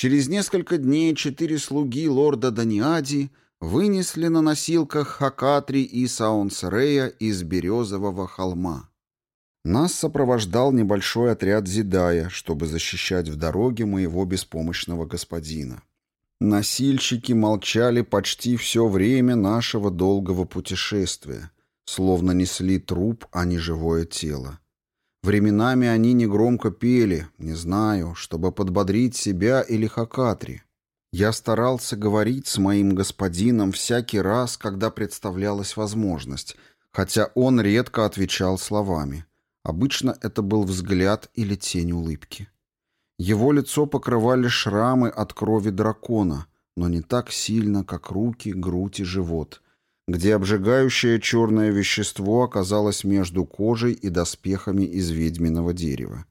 Через несколько дней четыре слуги лорда Даниади вынесли на носилках Хакатри и Саунсерея из Березового холма. Нас сопровождал небольшой отряд Зидая, чтобы защищать в дороге моего беспомощного господина. Носильщики молчали почти все время нашего долгого путешествия, словно несли труп, а не живое тело. Временами они негромко пели, не знаю, чтобы подбодрить себя или Хакатри. Я старался говорить с моим господином всякий раз, когда представлялась возможность, хотя он редко отвечал словами. Обычно это был взгляд или тень улыбки. Его лицо покрывали шрамы от крови дракона, но не так сильно, как руки, грудь и живот, где обжигающее черное вещество оказалось между кожей и доспехами из ведьминого дерева.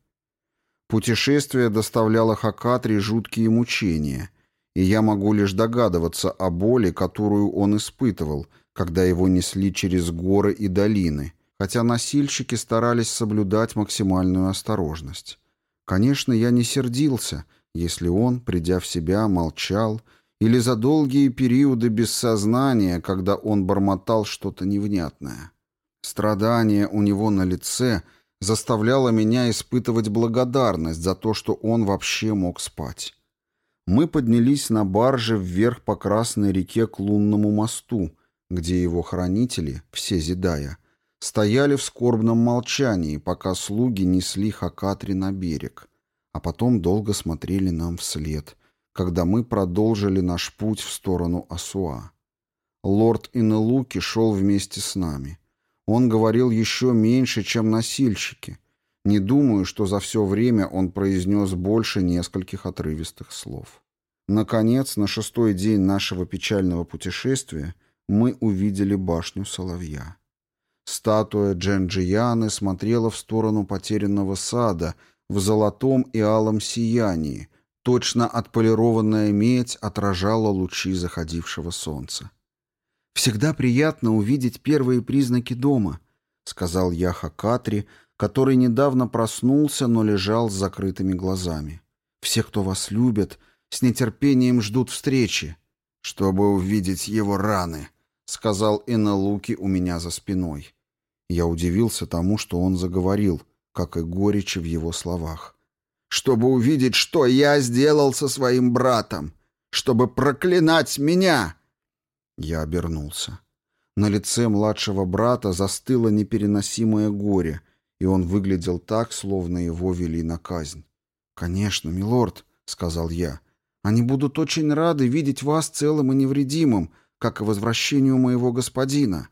Путешествие доставляло Хакатри жуткие мучения, и я могу лишь догадываться о боли, которую он испытывал, когда его несли через горы и долины, хотя носильщики старались соблюдать максимальную осторожность. Конечно, я не сердился, если он, придя в себя, молчал, или за долгие периоды без сознания, когда он бормотал что-то невнятное. Страдание у него на лице заставляло меня испытывать благодарность за то, что он вообще мог спать. Мы поднялись на барже вверх по Красной реке к лунному мосту, где его хранители, все зидая, стояли в скорбном молчании, пока слуги несли Хакатри на берег, а потом долго смотрели нам вслед, когда мы продолжили наш путь в сторону Асуа. Лорд Инелуки шел вместе с нами. Он говорил еще меньше, чем носильщики. Не думаю, что за все время он произнес больше нескольких отрывистых слов. Наконец, на шестой день нашего печального путешествия мы увидели башню Соловья. Статуя Дженджияны смотрела в сторону потерянного сада в золотом и алом сиянии, точно отполированная медь отражала лучи заходившего солнца. «Всегда приятно увидеть первые признаки дома», — сказал я Хакатри, который недавно проснулся, но лежал с закрытыми глазами. «Все, кто вас любят, с нетерпением ждут встречи, чтобы увидеть его раны», — сказал Энелуки у меня за спиной. Я удивился тому, что он заговорил, как и горечи в его словах. «Чтобы увидеть, что я сделал со своим братом! Чтобы проклинать меня!» Я обернулся. На лице младшего брата застыло непереносимое горе, и он выглядел так, словно его вели на казнь. «Конечно, милорд», — сказал я, — «они будут очень рады видеть вас целым и невредимым, как и возвращению моего господина».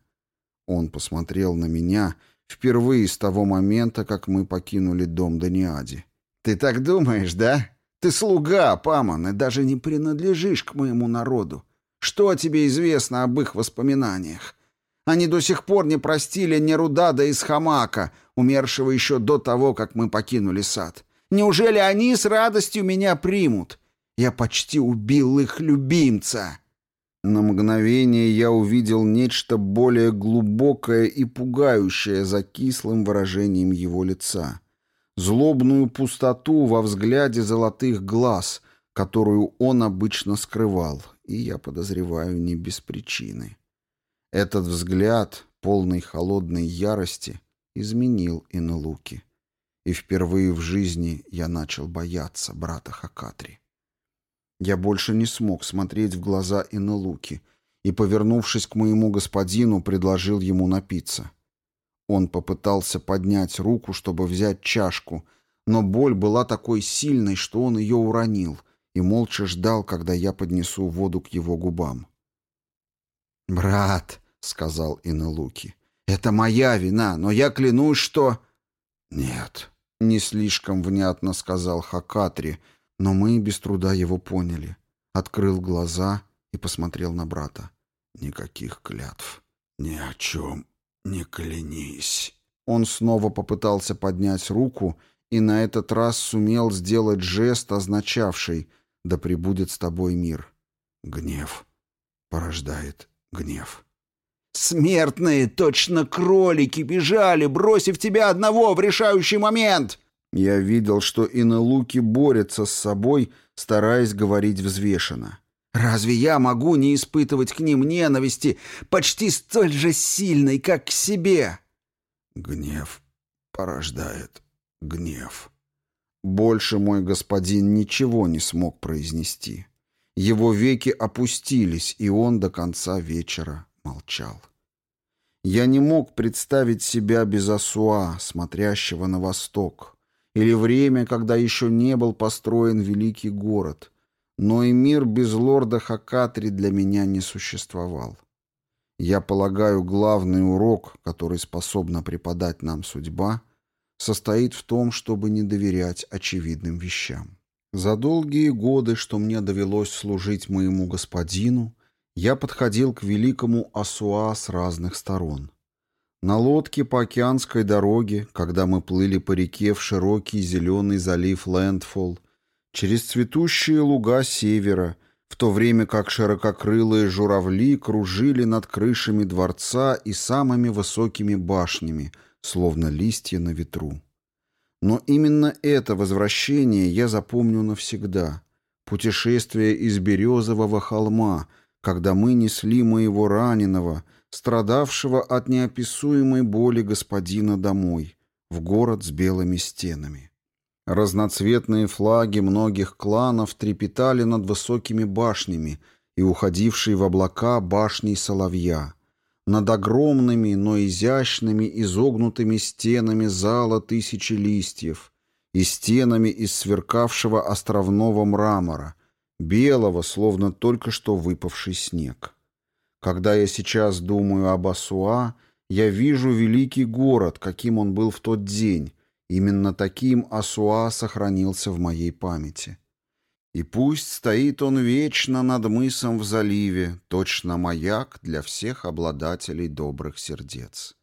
Он посмотрел на меня впервые с того момента, как мы покинули дом Даниади. «Ты так думаешь, да? Ты слуга, Памон, и даже не принадлежишь к моему народу. Что тебе известно об их воспоминаниях? Они до сих пор не простили Нерудада из Хамака, умершего еще до того, как мы покинули сад. Неужели они с радостью меня примут? Я почти убил их любимца!» На мгновение я увидел нечто более глубокое и пугающее за кислым выражением его лица. Злобную пустоту во взгляде золотых глаз, которую он обычно скрывал, и я подозреваю не без причины. Этот взгляд, полный холодной ярости, изменил Инелуки. И впервые в жизни я начал бояться брата Хакатри. Я больше не смог смотреть в глаза Инелуки и, повернувшись к моему господину, предложил ему напиться. Он попытался поднять руку, чтобы взять чашку, но боль была такой сильной, что он ее уронил и молча ждал, когда я поднесу воду к его губам. «Брат», — сказал Инелуки, — «это моя вина, но я клянусь, что...» «Нет», — не слишком внятно сказал Хакатри, — но мы без труда его поняли. Открыл глаза и посмотрел на брата. Никаких клятв. Ни о чем не клянись. Он снова попытался поднять руку и на этот раз сумел сделать жест, означавший «Да пребудет с тобой мир». Гнев порождает гнев. «Смертные, точно кролики, бежали, бросив тебя одного в решающий момент!» Я видел, что Инелуки борется с собой, стараясь говорить взвешенно. «Разве я могу не испытывать к ним ненависти, почти столь же сильной, как к себе?» «Гнев порождает гнев». Больше мой господин ничего не смог произнести. Его веки опустились, и он до конца вечера молчал. Я не мог представить себя без Асуа, смотрящего на восток, или время, когда еще не был построен великий город, но и мир без лорда Хакатри для меня не существовал. Я полагаю, главный урок, который способна преподать нам судьба, состоит в том, чтобы не доверять очевидным вещам. За долгие годы, что мне довелось служить моему господину, я подходил к великому Асуа с разных сторон. На лодке по океанской дороге, когда мы плыли по реке в широкий зеленый залив Лэндфолл, через цветущие луга севера, в то время как ширококрылые журавли кружили над крышами дворца и самыми высокими башнями, словно листья на ветру. Но именно это возвращение я запомню навсегда. Путешествие из Березового холма, когда мы несли моего раненого, страдавшего от неописуемой боли господина домой, в город с белыми стенами. Разноцветные флаги многих кланов трепетали над высокими башнями и уходившие в облака башней соловья — над огромными, но изящными изогнутыми стенами зала тысячи листьев и стенами из сверкавшего островного мрамора, белого, словно только что выпавший снег. Когда я сейчас думаю об Асуа, я вижу великий город, каким он был в тот день. Именно таким Асуа сохранился в моей памяти. И пусть стоит он вечно над мысом в заливе, точно маяк для всех обладателей добрых сердец.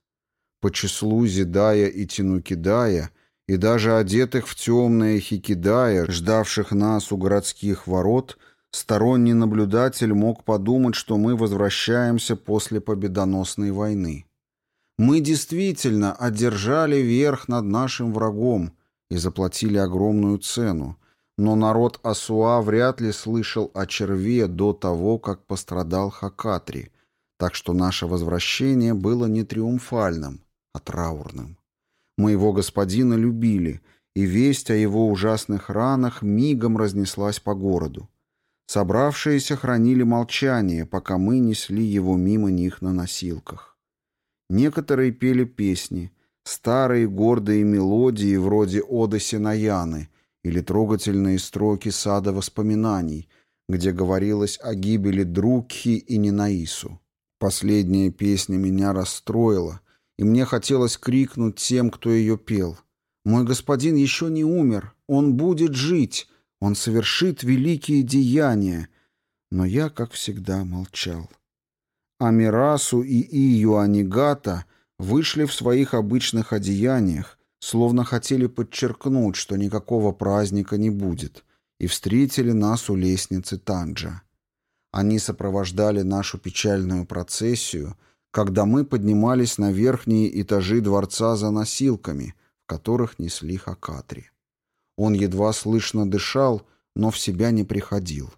По числу Зидая и Тинукидая, и даже одетых в темное Хикидая, ждавших нас у городских ворот, сторонний наблюдатель мог подумать, что мы возвращаемся после победоносной войны. Мы действительно одержали верх над нашим врагом и заплатили огромную цену, но народ Асуа вряд ли слышал о черве до того, как пострадал Хакатри, так что наше возвращение было не триумфальным, а траурным. Моего господина любили, и весть о его ужасных ранах мигом разнеслась по городу. Собравшиеся хранили молчание, пока мы несли его мимо них на носилках. Некоторые пели песни, старые гордые мелодии вроде «Оды Синаяны», или трогательные строки сада воспоминаний, где говорилось о гибели Друкхи и Нинаису. Последняя песня меня расстроила, и мне хотелось крикнуть тем, кто ее пел. «Мой господин еще не умер, он будет жить, он совершит великие деяния». Но я, как всегда, молчал. Амирасу и Ию Анигата вышли в своих обычных одеяниях, словно хотели подчеркнуть, что никакого праздника не будет, и встретили нас у лестницы Танджа. Они сопровождали нашу печальную процессию, когда мы поднимались на верхние этажи дворца за носилками, в которых несли Хакатри. Он едва слышно дышал, но в себя не приходил.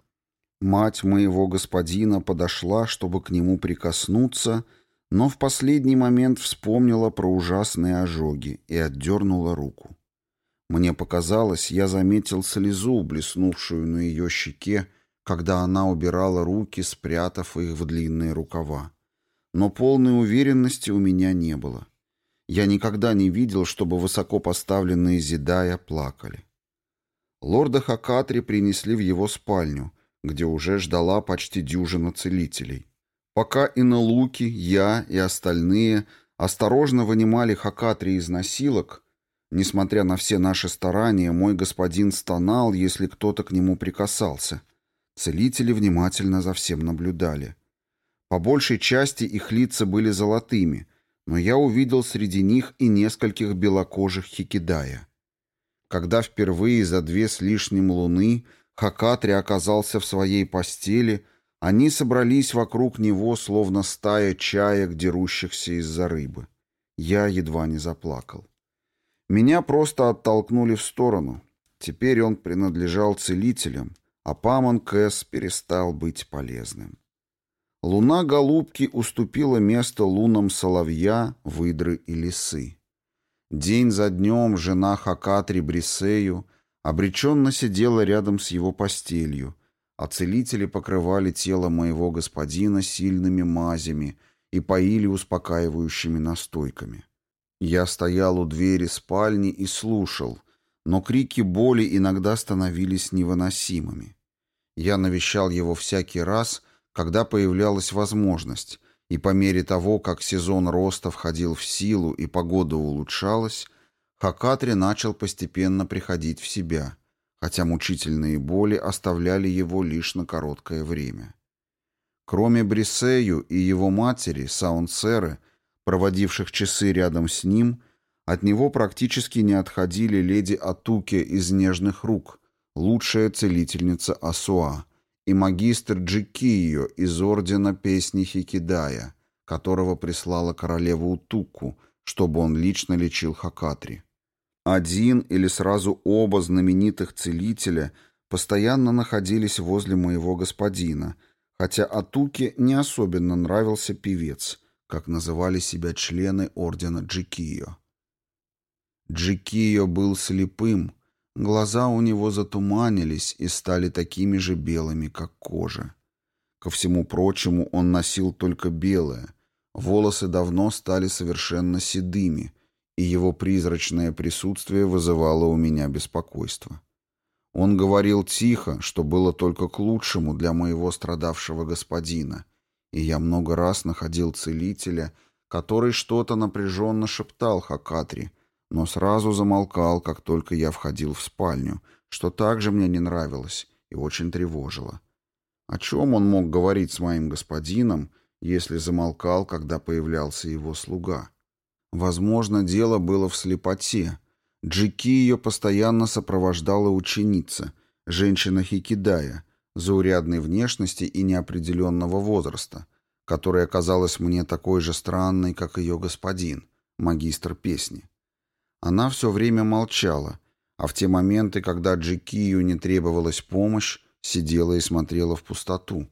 Мать моего господина подошла, чтобы к нему прикоснуться, но в последний момент вспомнила про ужасные ожоги и отдернула руку. Мне показалось, я заметил слезу, блеснувшую на ее щеке, когда она убирала руки, спрятав их в длинные рукава. Но полной уверенности у меня не было. Я никогда не видел, чтобы высоко поставленные Зидая плакали. Лорда Хакатри принесли в его спальню, где уже ждала почти дюжина целителей. Пока Иналуки, я и остальные осторожно вынимали Хакатри из носилок, несмотря на все наши старания, мой господин стонал, если кто-то к нему прикасался. Целители внимательно за всем наблюдали. По большей части их лица были золотыми, но я увидел среди них и нескольких белокожих хикидая. Когда впервые за две с лишним луны Хакатри оказался в своей постели — они собрались вокруг него, словно стая чаек, дерущихся из-за рыбы. Я едва не заплакал. Меня просто оттолкнули в сторону. Теперь он принадлежал целителям, а Памон Кэс перестал быть полезным. Луна голубки уступила место лунам соловья, выдры и лисы. День за днем жена Хакатри Брисею обреченно сидела рядом с его постелью, а целители покрывали тело моего господина сильными мазями и поили успокаивающими настойками. Я стоял у двери спальни и слушал, но крики боли иногда становились невыносимыми. Я навещал его всякий раз, когда появлялась возможность, и по мере того, как сезон роста входил в силу и погода улучшалась, Хакатри начал постепенно приходить в себя, хотя мучительные боли оставляли его лишь на короткое время. Кроме Брисею и его матери, Саунсеры, проводивших часы рядом с ним, от него практически не отходили леди Атуке из нежных рук, лучшая целительница Асуа, и магистр Джикио из Ордена Песни Хикидая, которого прислала королева Утуку, чтобы он лично лечил Хакатри. Один или сразу оба знаменитых целителя постоянно находились возле моего господина, хотя Атуке не особенно нравился певец, как называли себя члены Ордена Джикио. Джикио был слепым, Глаза у него затуманились и стали такими же белыми, как кожа. Ко всему прочему, он носил только белое. Волосы давно стали совершенно седыми, и его призрачное присутствие вызывало у меня беспокойство. Он говорил тихо, что было только к лучшему для моего страдавшего господина, и я много раз находил целителя, который что-то напряженно шептал Хакатри, но сразу замолкал, как только я входил в спальню, что также мне не нравилось и очень тревожило. О чем он мог говорить с моим господином, если замолкал, когда появлялся его слуга? Возможно, дело было в слепоте. Джики ее постоянно сопровождала ученица, женщина Хикидая, заурядной внешности и неопределенного возраста, которая казалась мне такой же странной, как ее господин, магистр песни. Она все время молчала, а в те моменты, когда Джекию не требовалась помощь, сидела и смотрела в пустоту.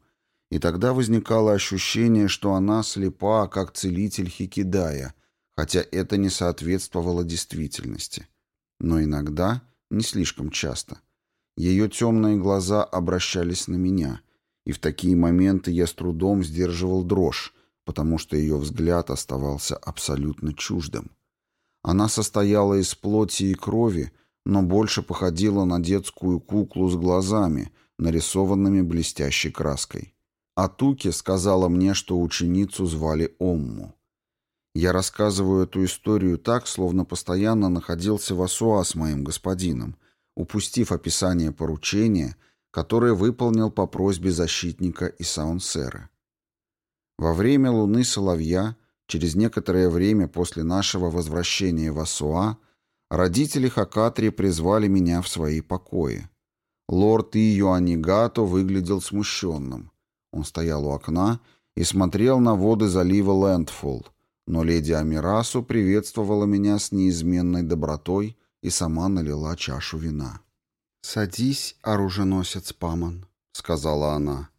И тогда возникало ощущение, что она слепа, как целитель Хикидая, хотя это не соответствовало действительности. Но иногда, не слишком часто, ее темные глаза обращались на меня, и в такие моменты я с трудом сдерживал дрожь, потому что ее взгляд оставался абсолютно чуждым. Она состояла из плоти и крови, но больше походила на детскую куклу с глазами, нарисованными блестящей краской. А Туки сказала мне, что ученицу звали Омму. Я рассказываю эту историю так, словно постоянно находился в Асуа с моим господином, упустив описание поручения, которое выполнил по просьбе защитника и саунсера. Во время луны Соловья Через некоторое время после нашего возвращения в Асуа родители Хакатри призвали меня в свои покои. Лорд Иоаннигато выглядел смущенным. Он стоял у окна и смотрел на воды залива Лэндфолл, но леди Амирасу приветствовала меня с неизменной добротой и сама налила чашу вина. «Садись, оруженосец Паман», — сказала она.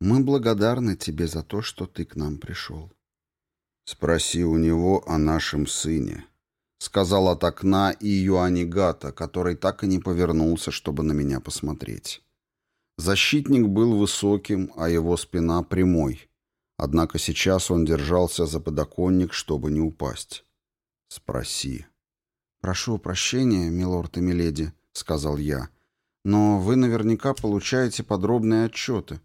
«Мы благодарны тебе за то, что ты к нам пришел». «Спроси у него о нашем сыне», — сказал от окна и Юанигата, который так и не повернулся, чтобы на меня посмотреть. Защитник был высоким, а его спина прямой. Однако сейчас он держался за подоконник, чтобы не упасть. «Спроси». «Прошу прощения, милорд и миледи», — сказал я. «Но вы наверняка получаете подробные отчеты.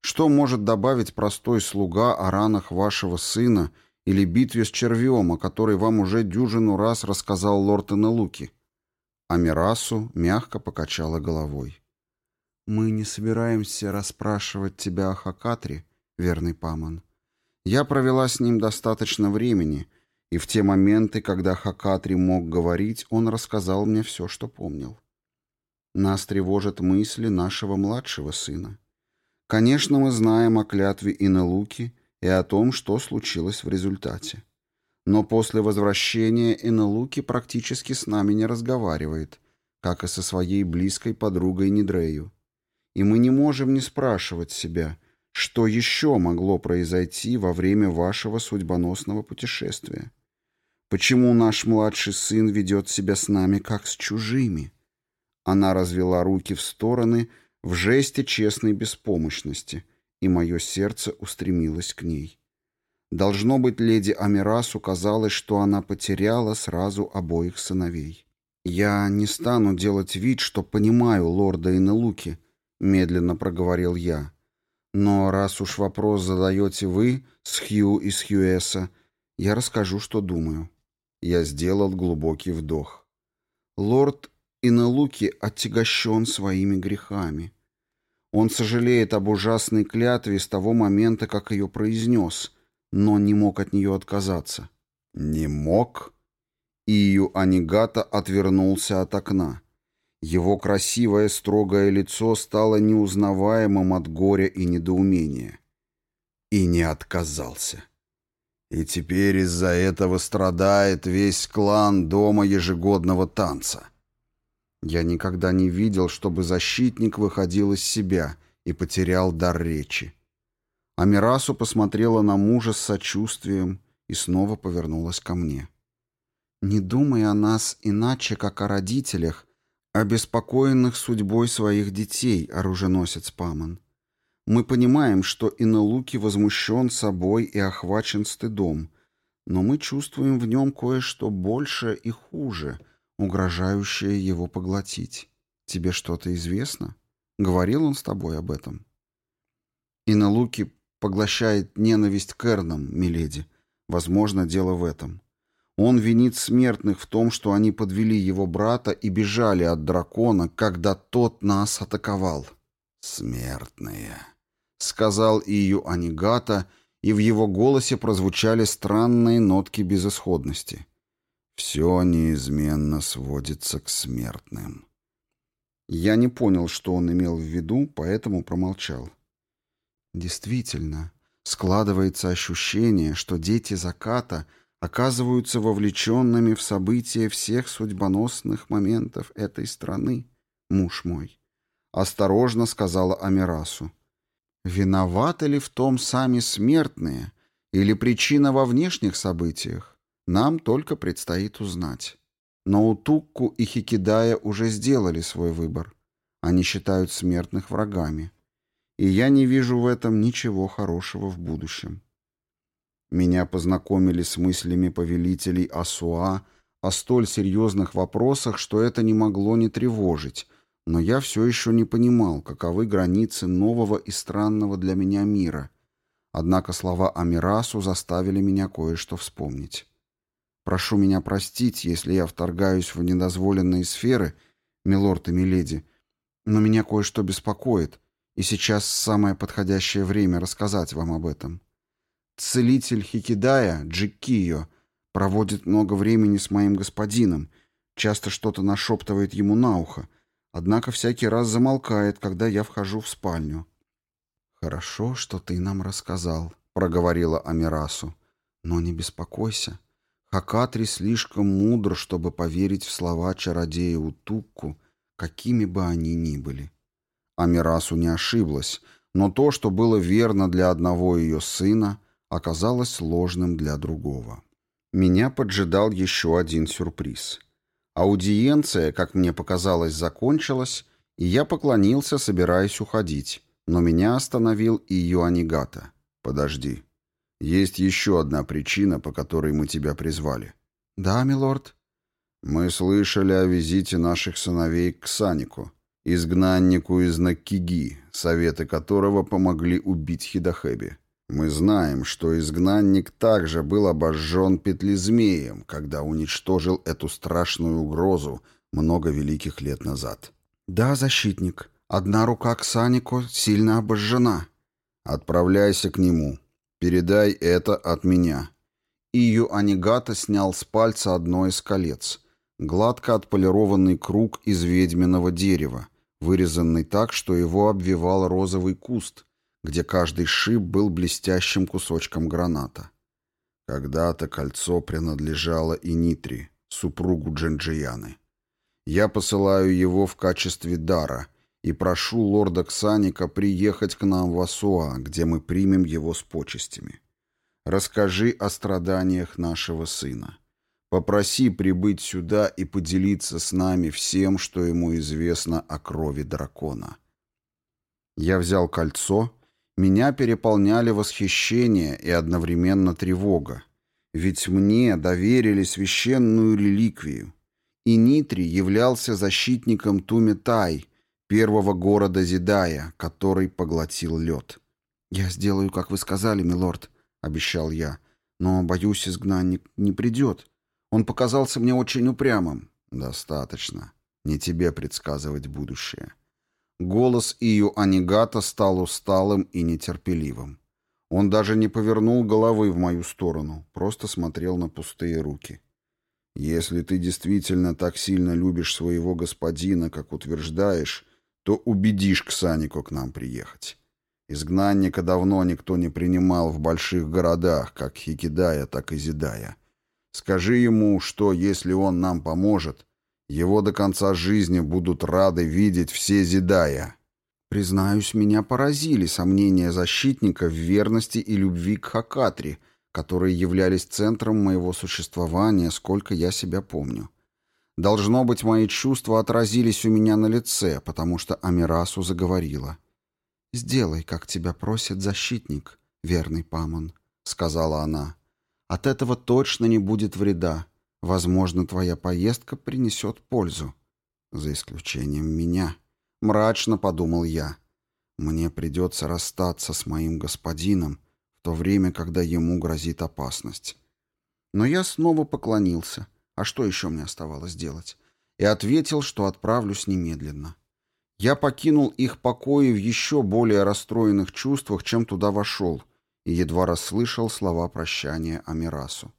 Что может добавить простой слуга о ранах вашего сына — или битве с червем, о которой вам уже дюжину раз рассказал лорд Энелуки?» Амирасу мягко покачала головой. «Мы не собираемся расспрашивать тебя о Хакатре, верный Паман. Я провела с ним достаточно времени, и в те моменты, когда Хакатри мог говорить, он рассказал мне все, что помнил. Нас тревожат мысли нашего младшего сына. Конечно, мы знаем о клятве Инелуки и о том, что случилось в результате. Но после возвращения Энелуки практически с нами не разговаривает, как и со своей близкой подругой Нидрею. И мы не можем не спрашивать себя, что еще могло произойти во время вашего судьбоносного путешествия. Почему наш младший сын ведет себя с нами, как с чужими? Она развела руки в стороны в жесте честной беспомощности, и мое сердце устремилось к ней. Должно быть, леди Амирасу казалось, что она потеряла сразу обоих сыновей. «Я не стану делать вид, что понимаю лорда Инелуки», — медленно проговорил я. «Но раз уж вопрос задаете вы с Хью и с Хьюэса, я расскажу, что думаю». Я сделал глубокий вдох. Лорд Инелуки отягощен своими грехами. Он сожалеет об ужасной клятве с того момента, как ее произнес, но не мог от нее отказаться. «Не мог?» Ию Анигата отвернулся от окна. Его красивое строгое лицо стало неузнаваемым от горя и недоумения. И не отказался. И теперь из-за этого страдает весь клан дома ежегодного танца. Я никогда не видел, чтобы защитник выходил из себя и потерял дар речи. Амирасу посмотрела на мужа с сочувствием и снова повернулась ко мне. «Не думай о нас иначе, как о родителях, обеспокоенных судьбой своих детей, оруженосец Паман. Мы понимаем, что Инелуки возмущен собой и охвачен стыдом, но мы чувствуем в нем кое-что большее и хуже, угрожающее его поглотить. Тебе что-то известно? Говорил он с тобой об этом? Инелуки поглощает ненависть к Эрнам, миледи. Возможно, дело в этом. Он винит смертных в том, что они подвели его брата и бежали от дракона, когда тот нас атаковал. «Смертные», — сказал Ию Анигата, и в его голосе прозвучали странные нотки безысходности. «Все неизменно сводится к смертным». Я не понял, что он имел в виду, поэтому промолчал. Действительно, складывается ощущение, что дети заката оказываются вовлеченными в события всех судьбоносных моментов этой страны, муж мой. Осторожно сказала Амирасу. Виноваты ли в том сами смертные или причина во внешних событиях? Нам только предстоит узнать. Но Утукку и Хикидая уже сделали свой выбор. Они считают смертных врагами. И я не вижу в этом ничего хорошего в будущем. Меня познакомили с мыслями повелителей Асуа о столь серьезных вопросах, что это не могло не тревожить, но я все еще не понимал, каковы границы нового и странного для меня мира. Однако слова Амирасу заставили меня кое-что вспомнить. Прошу меня простить, если я вторгаюсь в недозволенные сферы, милорд и миледи, но меня кое-что беспокоит, и сейчас самое подходящее время рассказать вам об этом. Целитель Хикидая, Джикио, проводит много времени с моим господином, часто что-то нашептывает ему на ухо, однако всякий раз замолкает, когда я вхожу в спальню. «Хорошо, что ты нам рассказал», — проговорила Амирасу. «Но не беспокойся. Хакатри слишком мудр, чтобы поверить в слова чародея Утукку, какими бы они ни были». Амирасу не ошиблась, но то, что было верно для одного ее сына, оказалось ложным для другого. Меня поджидал еще один сюрприз — Аудиенция, как мне показалось, закончилась, и я поклонился, собираясь уходить, но меня остановил и Юанигата. «Подожди. Есть еще одна причина, по которой мы тебя призвали». «Да, милорд». «Мы слышали о визите наших сыновей к Санику, изгнаннику из Накиги, советы которого помогли убить Хидахеби. Мы знаем, что изгнанник также был обожжен петлезмеем, когда уничтожил эту страшную угрозу много великих лет назад. «Да, защитник. Одна рука Ксанико сильно обожжена». «Отправляйся к нему. Передай это от меня». Ию Анигата снял с пальца одно из колец. Гладко отполированный круг из ведьминого дерева, вырезанный так, что его обвивал розовый куст, где каждый шип был блестящим кусочком граната. Когда-то кольцо принадлежало Инитри, супругу Дженджияны. Я посылаю его в качестве дара и прошу лорда Ксаника приехать к нам в Асуа, где мы примем его с почестями. Расскажи о страданиях нашего сына. Попроси прибыть сюда и поделиться с нами всем, что ему известно о крови дракона. Я взял кольцо, меня переполняли восхищение и одновременно тревога, ведь мне доверили священную реликвию, и Нитри являлся защитником Туметай, первого города Зидая, который поглотил лед. «Я сделаю, как вы сказали, милорд», — обещал я, — «но, боюсь, изгнанник не придет». Он показался мне очень упрямым. Достаточно. Не тебе предсказывать будущее. Голос Ию Анигата стал усталым и нетерпеливым. Он даже не повернул головы в мою сторону, просто смотрел на пустые руки. «Если ты действительно так сильно любишь своего господина, как утверждаешь, то убедишь Ксанику к нам приехать. Изгнанника давно никто не принимал в больших городах, как Хикидая, так и Зидая. Скажи ему, что, если он нам поможет, его до конца жизни будут рады видеть все Зидая. Признаюсь, меня поразили сомнения защитника в верности и любви к Хакатри, которые являлись центром моего существования, сколько я себя помню. Должно быть, мои чувства отразились у меня на лице, потому что Амирасу заговорила. «Сделай, как тебя просит защитник, верный Памон», — сказала она. От этого точно не будет вреда. Возможно, твоя поездка принесет пользу. За исключением меня. Мрачно подумал я. Мне придется расстаться с моим господином в то время, когда ему грозит опасность. Но я снова поклонился. А что еще мне оставалось делать? И ответил, что отправлюсь немедленно. Я покинул их покои в еще более расстроенных чувствах, чем туда вошел, и едва расслышал слова прощания Амирасу.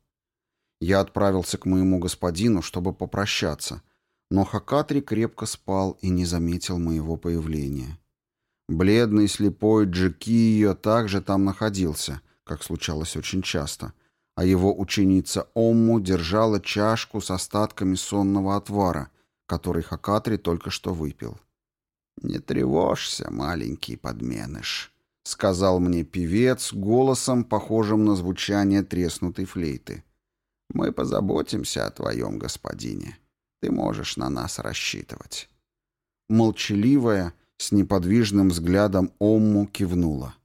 Я отправился к моему господину, чтобы попрощаться, но Хакатри крепко спал и не заметил моего появления. Бледный слепой Джекио также там находился, как случалось очень часто, а его ученица Омму держала чашку с остатками сонного отвара, который Хакатри только что выпил. «Не тревожься, маленький подменыш», — сказал мне певец голосом, похожим на звучание треснутой флейты. «Мы позаботимся о твоем господине. Ты можешь на нас рассчитывать». Молчаливая, с неподвижным взглядом Омму кивнула.